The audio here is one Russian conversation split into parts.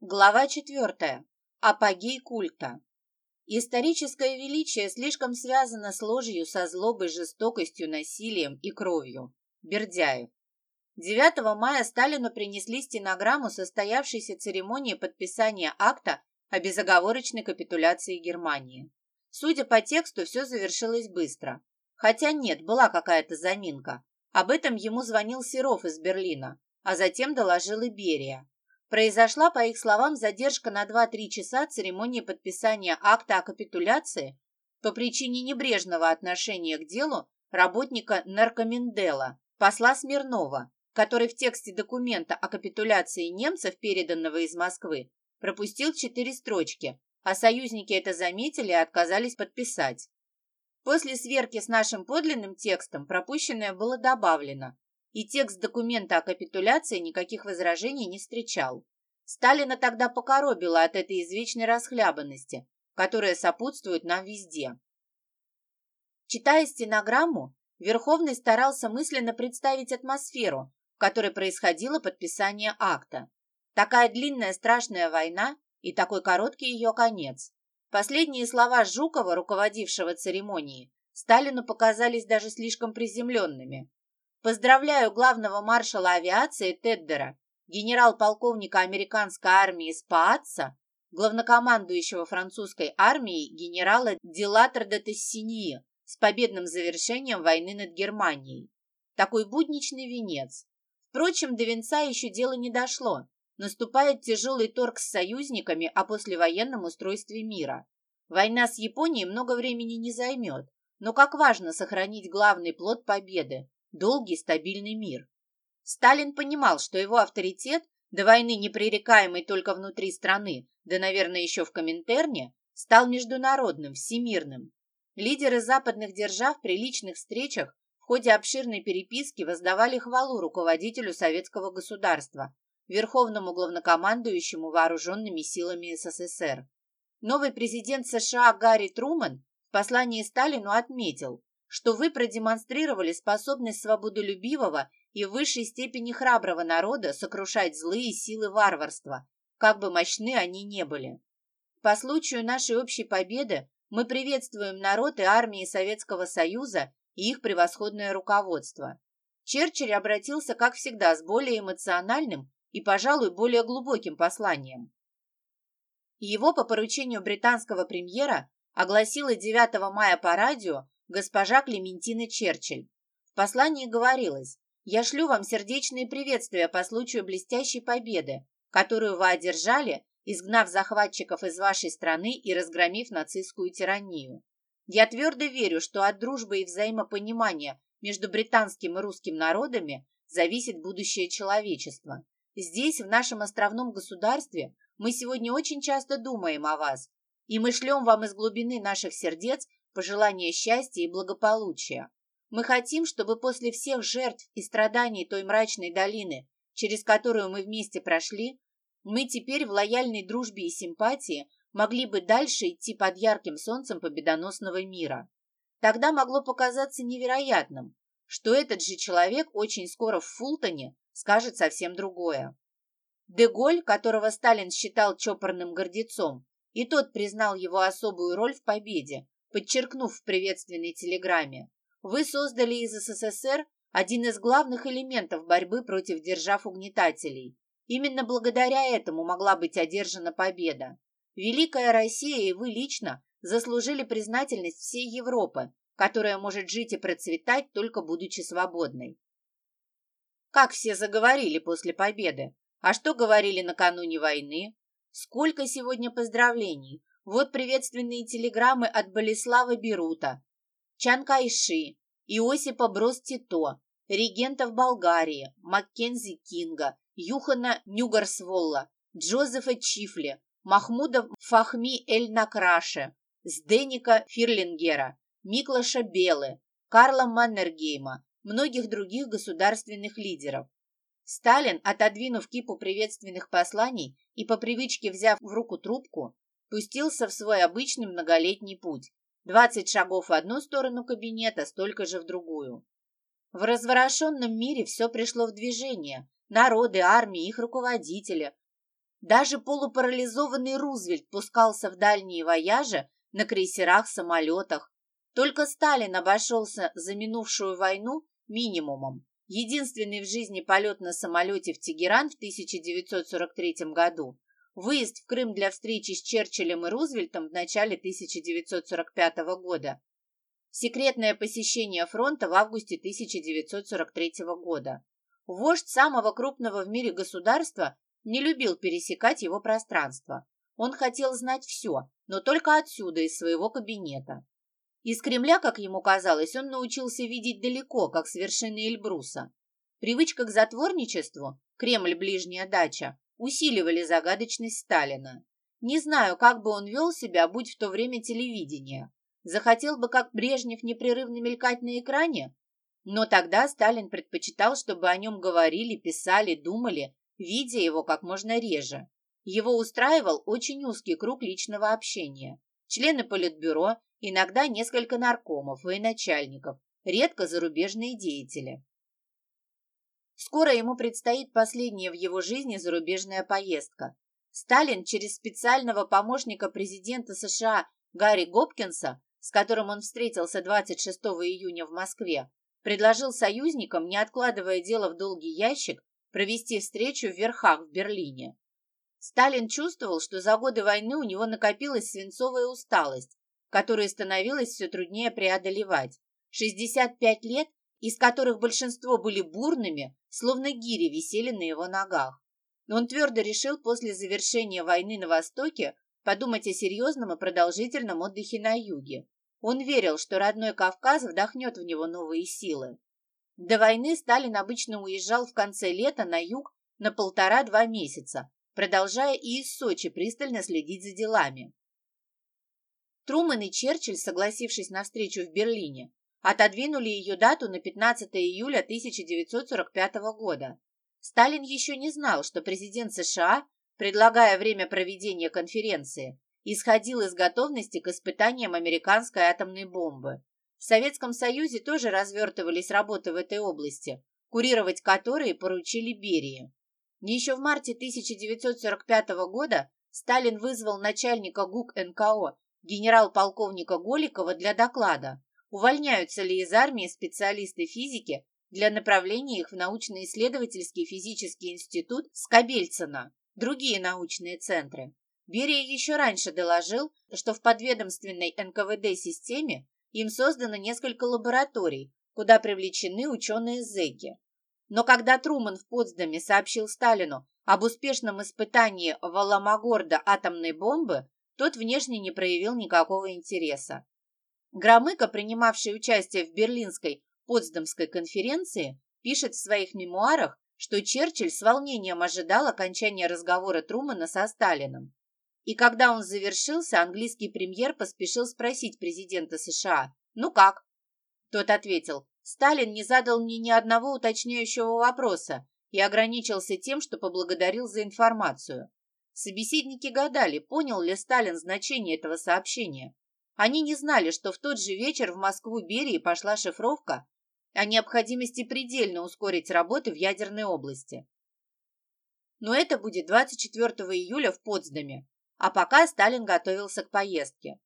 Глава четвертая. Апогей культа. Историческое величие слишком связано с ложью, со злобой, жестокостью, насилием и кровью. Бердяев. 9 мая Сталину принесли стенограмму состоявшейся церемонии подписания акта о безоговорочной капитуляции Германии. Судя по тексту, все завершилось быстро. Хотя нет, была какая-то заминка. Об этом ему звонил Серов из Берлина, а затем доложил и Берия. Произошла, по их словам, задержка на 2-3 часа церемонии подписания акта о капитуляции по причине небрежного отношения к делу работника наркомендела, посла Смирнова, который в тексте документа о капитуляции немцев, переданного из Москвы, пропустил четыре строчки, а союзники это заметили и отказались подписать. После сверки с нашим подлинным текстом пропущенное было добавлено, и текст документа о капитуляции никаких возражений не встречал. Сталина тогда покоробило от этой извечной расхлябанности, которая сопутствует нам везде. Читая стенограмму, Верховный старался мысленно представить атмосферу, в которой происходило подписание акта. Такая длинная страшная война и такой короткий ее конец. Последние слова Жукова, руководившего церемонией, Сталину показались даже слишком приземленными. Поздравляю главного маршала авиации Теддера, генерал-полковника американской армии Спаатса, главнокомандующего французской армией генерала Дилатор де Тессиньи с победным завершением войны над Германией. Такой будничный венец. Впрочем, до венца еще дело не дошло. Наступает тяжелый торг с союзниками о послевоенном устройстве мира. Война с Японией много времени не займет, но как важно сохранить главный плод победы долгий стабильный мир. Сталин понимал, что его авторитет, до войны непререкаемый только внутри страны, да, наверное, еще в Коминтерне, стал международным, всемирным. Лидеры западных держав при личных встречах в ходе обширной переписки воздавали хвалу руководителю советского государства, верховному главнокомандующему вооруженными силами СССР. Новый президент США Гарри Труман в послании Сталину отметил, что вы продемонстрировали способность свободолюбивого и в высшей степени храброго народа сокрушать злые силы варварства, как бы мощны они не были. По случаю нашей общей победы мы приветствуем народ и армии Советского Союза и их превосходное руководство. Черчилль обратился, как всегда, с более эмоциональным и, пожалуй, более глубоким посланием. Его по поручению британского премьера огласила 9 мая по радио госпожа Клементина Черчилль. В послании говорилось «Я шлю вам сердечные приветствия по случаю блестящей победы, которую вы одержали, изгнав захватчиков из вашей страны и разгромив нацистскую тиранию. Я твердо верю, что от дружбы и взаимопонимания между британским и русским народами зависит будущее человечества. Здесь, в нашем островном государстве, мы сегодня очень часто думаем о вас, и мы шлем вам из глубины наших сердец пожелания счастья и благополучия. Мы хотим, чтобы после всех жертв и страданий той мрачной долины, через которую мы вместе прошли, мы теперь в лояльной дружбе и симпатии могли бы дальше идти под ярким солнцем победоносного мира. Тогда могло показаться невероятным, что этот же человек очень скоро в Фултоне скажет совсем другое. Деголь, которого Сталин считал чопорным гордецом, и тот признал его особую роль в победе, подчеркнув в приветственной телеграмме, вы создали из СССР один из главных элементов борьбы против держав-угнетателей. Именно благодаря этому могла быть одержана победа. Великая Россия и вы лично заслужили признательность всей Европы, которая может жить и процветать, только будучи свободной. Как все заговорили после победы? А что говорили накануне войны? Сколько сегодня поздравлений! Вот приветственные телеграммы от Болеслава Берута, Чанкайши, Иосипа Брос-Тито, регентов Болгарии, Маккензи Кинга, Юхана Нюгарсволла, Джозефа Чифли, Махмуда Фахми Эль-Накраше, Сденика Фирлингера, Миклаша Белы, Карла Маннергейма, многих других государственных лидеров. Сталин, отодвинув кипу приветственных посланий и по привычке взяв в руку трубку, пустился в свой обычный многолетний путь. Двадцать шагов в одну сторону кабинета, столько же в другую. В разворошенном мире все пришло в движение. Народы, армии, их руководители. Даже полупарализованный Рузвельт пускался в дальние вояжи на крейсерах-самолетах. Только Сталин обошелся за минувшую войну минимумом. Единственный в жизни полет на самолете в Тегеран в 1943 году, выезд в Крым для встречи с Черчиллем и Рузвельтом в начале 1945 года, секретное посещение фронта в августе 1943 года. Вождь самого крупного в мире государства не любил пересекать его пространство. Он хотел знать все, но только отсюда, из своего кабинета. Из Кремля, как ему казалось, он научился видеть далеко, как с вершины Эльбруса. Привычка к затворничеству, Кремль – ближняя дача, усиливали загадочность Сталина. Не знаю, как бы он вел себя, будь в то время телевидение. Захотел бы, как Брежнев, непрерывно мелькать на экране? Но тогда Сталин предпочитал, чтобы о нем говорили, писали, думали, видя его как можно реже. Его устраивал очень узкий круг личного общения. Члены политбюро, иногда несколько наркомов и начальников, редко зарубежные деятели. Скоро ему предстоит последняя в его жизни зарубежная поездка. Сталин через специального помощника президента США Гарри Гопкинса, с которым он встретился 26 июня в Москве, предложил союзникам, не откладывая дело в долгий ящик, провести встречу в Верхах в Берлине. Сталин чувствовал, что за годы войны у него накопилась свинцовая усталость, которую становилось все труднее преодолевать. 65 лет, из которых большинство были бурными, словно гири висели на его ногах. Он твердо решил после завершения войны на Востоке подумать о серьезном и продолжительном отдыхе на юге. Он верил, что родной Кавказ вдохнет в него новые силы. До войны Сталин обычно уезжал в конце лета на юг на полтора-два месяца, продолжая и из Сочи пристально следить за делами. Трумэн и Черчилль, согласившись на встречу в Берлине, отодвинули ее дату на 15 июля 1945 года. Сталин еще не знал, что президент США, предлагая время проведения конференции, исходил из готовности к испытаниям американской атомной бомбы. В Советском Союзе тоже развертывались работы в этой области, курировать которые поручили Берии. Еще в марте 1945 года Сталин вызвал начальника ГУК НКО генерал-полковника Голикова для доклада, увольняются ли из армии специалисты физики для направления их в научно-исследовательский физический институт Скобельцина, другие научные центры. Берия еще раньше доложил, что в подведомственной НКВД-системе им создано несколько лабораторий, куда привлечены ученые-зэки. Но когда Труман в Потсдаме сообщил Сталину об успешном испытании в Аламагорда атомной бомбы, тот внешне не проявил никакого интереса. Громыко, принимавший участие в Берлинской Потсдамской конференции, пишет в своих мемуарах, что Черчилль с волнением ожидал окончания разговора Трумана со Сталином. И когда он завершился, английский премьер поспешил спросить президента США «Ну как?». Тот ответил «Сталин не задал мне ни одного уточняющего вопроса и ограничился тем, что поблагодарил за информацию». Собеседники гадали, понял ли Сталин значение этого сообщения. Они не знали, что в тот же вечер в Москву Берии пошла шифровка о необходимости предельно ускорить работы в ядерной области. Но это будет 24 июля в Потсдаме, а пока Сталин готовился к поездке.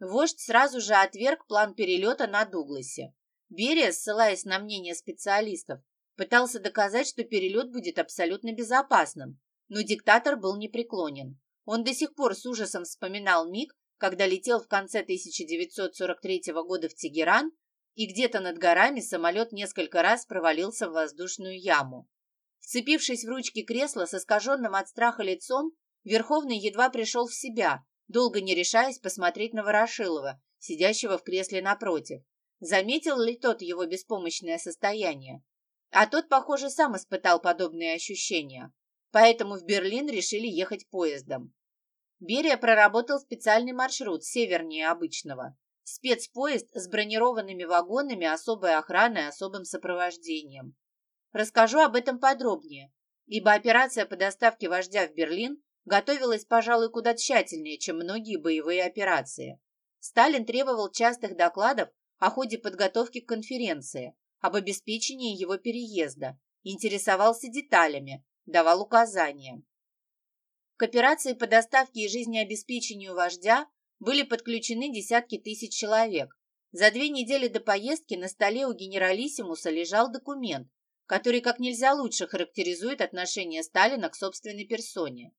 Вождь сразу же отверг план перелета на Дугласе. Берия, ссылаясь на мнение специалистов, пытался доказать, что перелет будет абсолютно безопасным, но диктатор был непреклонен. Он до сих пор с ужасом вспоминал миг, когда летел в конце 1943 года в Тегеран, и где-то над горами самолет несколько раз провалился в воздушную яму. Вцепившись в ручки кресла с искаженным от страха лицом, Верховный едва пришел в себя, долго не решаясь посмотреть на Ворошилова, сидящего в кресле напротив. Заметил ли тот его беспомощное состояние? А тот, похоже, сам испытал подобные ощущения. Поэтому в Берлин решили ехать поездом. Берия проработал специальный маршрут севернее обычного. Спецпоезд с бронированными вагонами, особой охраной, особым сопровождением. Расскажу об этом подробнее, ибо операция по доставке вождя в Берлин готовилась, пожалуй, куда тщательнее, чем многие боевые операции. Сталин требовал частых докладов о ходе подготовки к конференции, об обеспечении его переезда, интересовался деталями, давал указания. К операции по доставке и жизнеобеспечению вождя были подключены десятки тысяч человек. За две недели до поездки на столе у генералиссимуса лежал документ, который как нельзя лучше характеризует отношение Сталина к собственной персоне.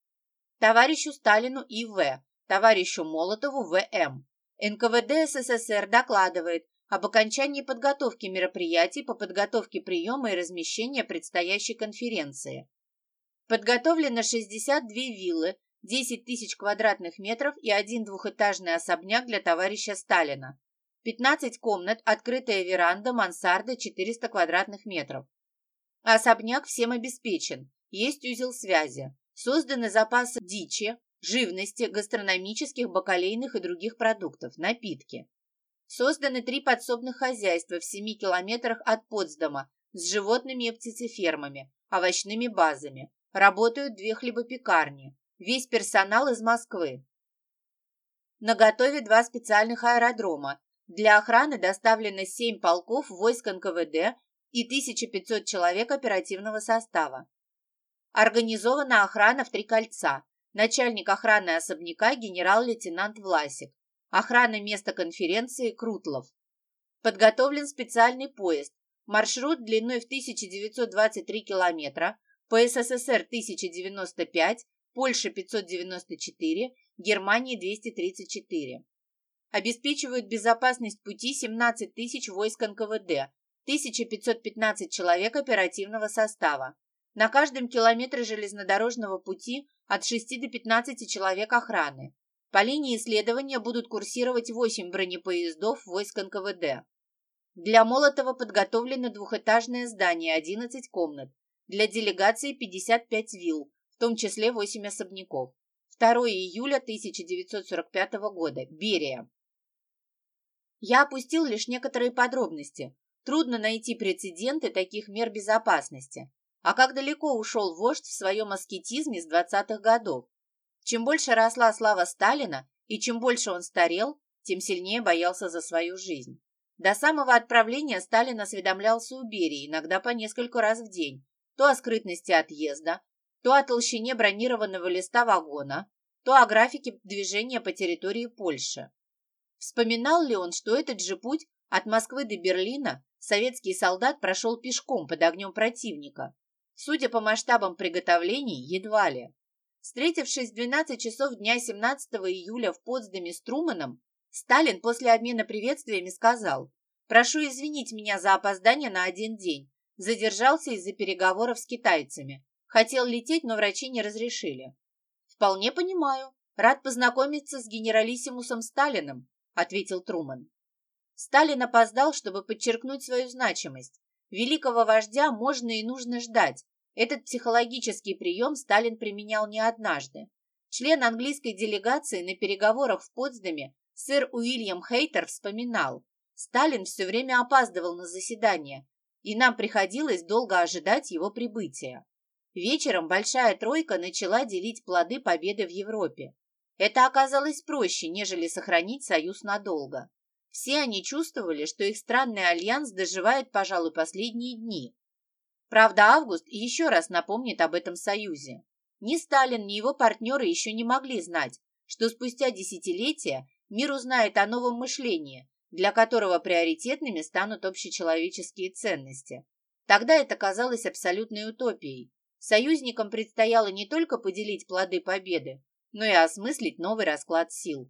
Товарищу Сталину И.В., товарищу Молотову В.М. НКВД СССР докладывает об окончании подготовки мероприятий по подготовке приема и размещения предстоящей конференции. Подготовлено 62 виллы, 10 тысяч квадратных метров и один двухэтажный особняк для товарища Сталина. 15 комнат, открытая веранда, мансарда, 400 квадратных метров. Особняк всем обеспечен, есть узел связи. Созданы запасы дичи, живности, гастрономических, бакалейных и других продуктов, напитки. Созданы три подсобных хозяйства в 7 километрах от Потсдама с животными и птицефермами, овощными базами. Работают две хлебопекарни. Весь персонал из Москвы. На готове два специальных аэродрома. Для охраны доставлено 7 полков войск НКВД и 1500 человек оперативного состава. Организована охрана в три кольца. Начальник охраны особняка генерал-лейтенант Власик. Охрана места конференции Крутлов. Подготовлен специальный поезд. Маршрут длиной в 1923 километра, по СССР 1095, Польша 594, Германии 234. Обеспечивают безопасность пути 17 тысяч войск НКВД, 1515 человек оперативного состава. На каждом километре железнодорожного пути от 6 до 15 человек охраны. По линии исследования будут курсировать 8 бронепоездов войск НКВД. Для Молотова подготовлено двухэтажное здание, 11 комнат. Для делегации 55 вилл, в том числе 8 особняков. 2 июля 1945 года. Берия. Я опустил лишь некоторые подробности. Трудно найти прецеденты таких мер безопасности. А как далеко ушел вождь в своем аскетизме с 20-х годов? Чем больше росла слава Сталина, и чем больше он старел, тем сильнее боялся за свою жизнь. До самого отправления Сталин осведомлялся у Берии, иногда по нескольку раз в день, то о скрытности отъезда, то о толщине бронированного листа вагона, то о графике движения по территории Польши. Вспоминал ли он, что этот же путь от Москвы до Берлина советский солдат прошел пешком под огнем противника, Судя по масштабам приготовлений, едва ли. Встретившись в 12 часов дня 17 июля в Потсдаме с Труманом, Сталин после обмена приветствиями сказал «Прошу извинить меня за опоздание на один день. Задержался из-за переговоров с китайцами. Хотел лететь, но врачи не разрешили». «Вполне понимаю. Рад познакомиться с генералиссимусом Сталиным», ответил Труман. Сталин опоздал, чтобы подчеркнуть свою значимость. Великого вождя можно и нужно ждать. Этот психологический прием Сталин применял не однажды. Член английской делегации на переговорах в Потсдаме сэр Уильям Хейтер вспоминал, Сталин все время опаздывал на заседание, и нам приходилось долго ожидать его прибытия. Вечером Большая Тройка начала делить плоды победы в Европе. Это оказалось проще, нежели сохранить союз надолго. Все они чувствовали, что их странный альянс доживает, пожалуй, последние дни. Правда, Август еще раз напомнит об этом союзе. Ни Сталин, ни его партнеры еще не могли знать, что спустя десятилетия мир узнает о новом мышлении, для которого приоритетными станут общечеловеческие ценности. Тогда это казалось абсолютной утопией. Союзникам предстояло не только поделить плоды победы, но и осмыслить новый расклад сил.